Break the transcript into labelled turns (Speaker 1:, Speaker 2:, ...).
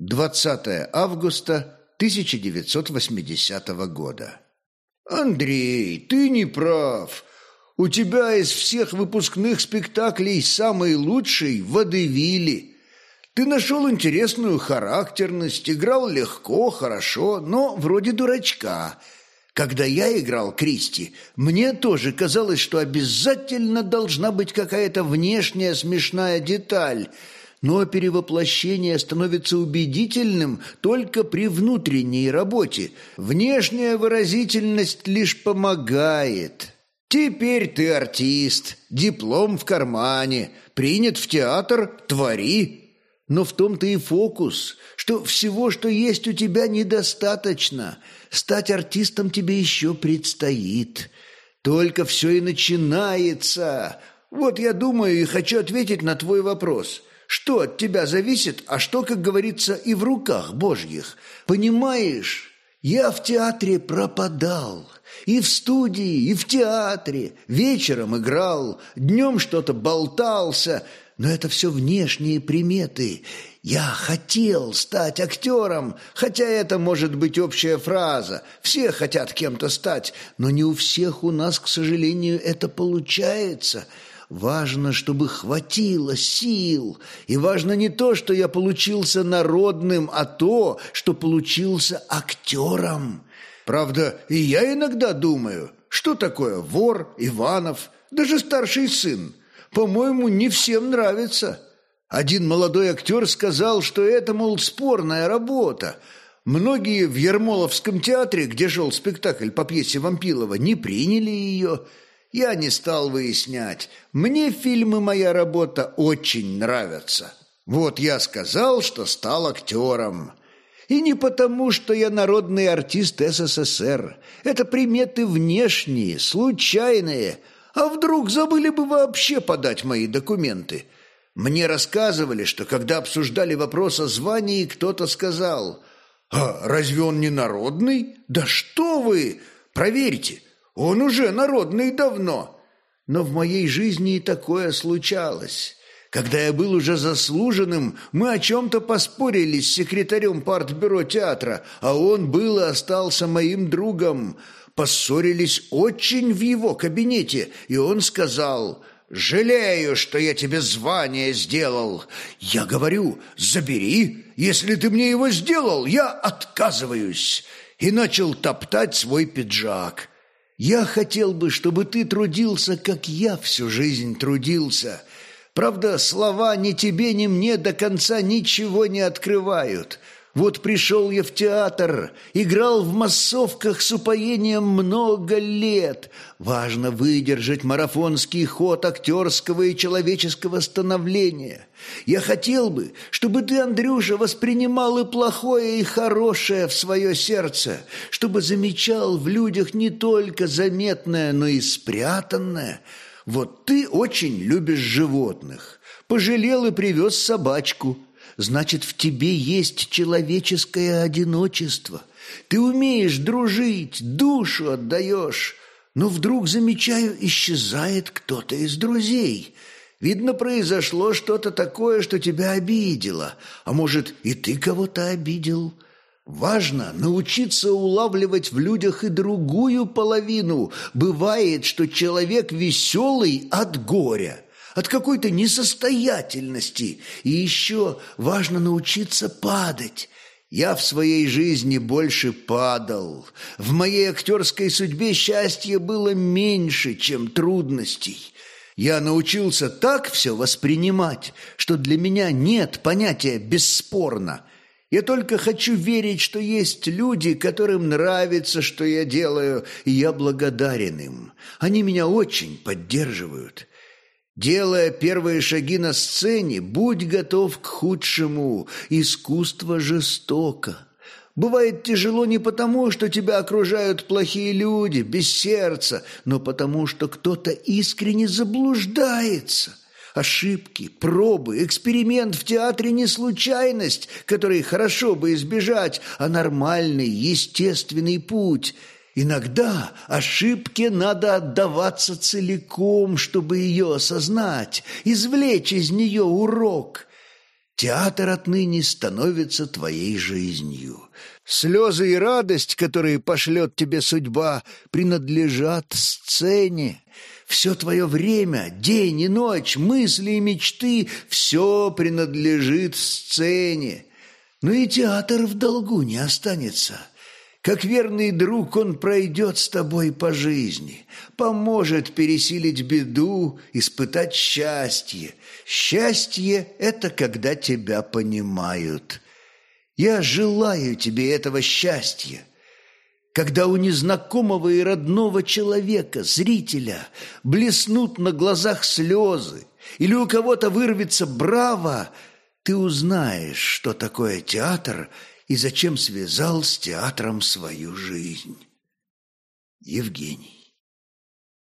Speaker 1: 20 августа 1980 года. «Андрей, ты не прав. У тебя из всех выпускных спектаклей самый лучший – «Водевили». Ты нашел интересную характерность, играл легко, хорошо, но вроде дурачка. Когда я играл Кристи, мне тоже казалось, что обязательно должна быть какая-то внешняя смешная деталь – но перевоплощение становится убедительным только при внутренней работе. Внешняя выразительность лишь помогает. Теперь ты артист, диплом в кармане, принят в театр – твори. Но в том-то и фокус, что всего, что есть у тебя, недостаточно. Стать артистом тебе еще предстоит. Только все и начинается. Вот я думаю и хочу ответить на твой вопрос – что от тебя зависит, а что, как говорится, и в руках Божьих. Понимаешь, я в театре пропадал. И в студии, и в театре. Вечером играл, днем что-то болтался. Но это все внешние приметы. Я хотел стать актером, хотя это может быть общая фраза. Все хотят кем-то стать, но не у всех у нас, к сожалению, это получается – Важно, чтобы хватило сил. И важно не то, что я получился народным, а то, что получился актером. Правда, и я иногда думаю, что такое вор, Иванов, даже старший сын. По-моему, не всем нравится. Один молодой актер сказал, что это, мол, спорная работа. Многие в Ермоловском театре, где шел спектакль по пьесе Вампилова, не приняли ее – я не стал выяснять. Мне фильмы «Моя работа» очень нравятся. Вот я сказал, что стал актером. И не потому, что я народный артист СССР. Это приметы внешние, случайные. А вдруг забыли бы вообще подать мои документы? Мне рассказывали, что когда обсуждали вопрос о звании, кто-то сказал, «А разве он не народный? Да что вы! Проверьте!» Он уже народный давно. Но в моей жизни и такое случалось. Когда я был уже заслуженным, мы о чем-то поспорили с секретарем партбюро театра, а он был и остался моим другом. Поссорились очень в его кабинете, и он сказал «Жалею, что я тебе звание сделал». Я говорю «Забери, если ты мне его сделал, я отказываюсь». И начал топтать свой пиджак. Я хотел бы, чтобы ты трудился, как я всю жизнь трудился. Правда, слова ни тебе, ни мне до конца ничего не открывают. Вот пришел я в театр, играл в массовках с упоением много лет. Важно выдержать марафонский ход актерского и человеческого становления. Я хотел бы, чтобы ты, Андрюша, воспринимал и плохое, и хорошее в свое сердце, чтобы замечал в людях не только заметное, но и спрятанное. Вот ты очень любишь животных. Пожалел и привез собачку – значит, в тебе есть человеческое одиночество. Ты умеешь дружить, душу отдаешь. Но вдруг, замечаю, исчезает кто-то из друзей. Видно, произошло что-то такое, что тебя обидело. А может, и ты кого-то обидел?» Важно научиться улавливать в людях и другую половину. Бывает, что человек веселый от горя – от какой-то несостоятельности. И еще важно научиться падать. Я в своей жизни больше падал. В моей актерской судьбе счастья было меньше, чем трудностей. Я научился так все воспринимать, что для меня нет понятия «бесспорно». Я только хочу верить, что есть люди, которым нравится, что я делаю, и я благодарен им. Они меня очень поддерживают. Делая первые шаги на сцене, будь готов к худшему. Искусство жестоко. Бывает тяжело не потому, что тебя окружают плохие люди, без сердца, но потому, что кто-то искренне заблуждается. Ошибки, пробы, эксперимент в театре не случайность, которой хорошо бы избежать, а нормальный, естественный путь – Иногда ошибке надо отдаваться целиком, чтобы ее осознать, извлечь из нее урок. Театр отныне становится твоей жизнью. Слезы и радость, которые пошлет тебе судьба, принадлежат сцене. Все твое время, день и ночь, мысли и мечты — все принадлежит сцене. Но и театр в долгу не останется. Как верный друг он пройдет с тобой по жизни, поможет пересилить беду, испытать счастье. Счастье — это когда тебя понимают. Я желаю тебе этого счастья. Когда у незнакомого и родного человека, зрителя, блеснут на глазах слезы, или у кого-то вырвется «Браво!», ты узнаешь, что такое театр — и зачем связал с театром свою жизнь. Евгений.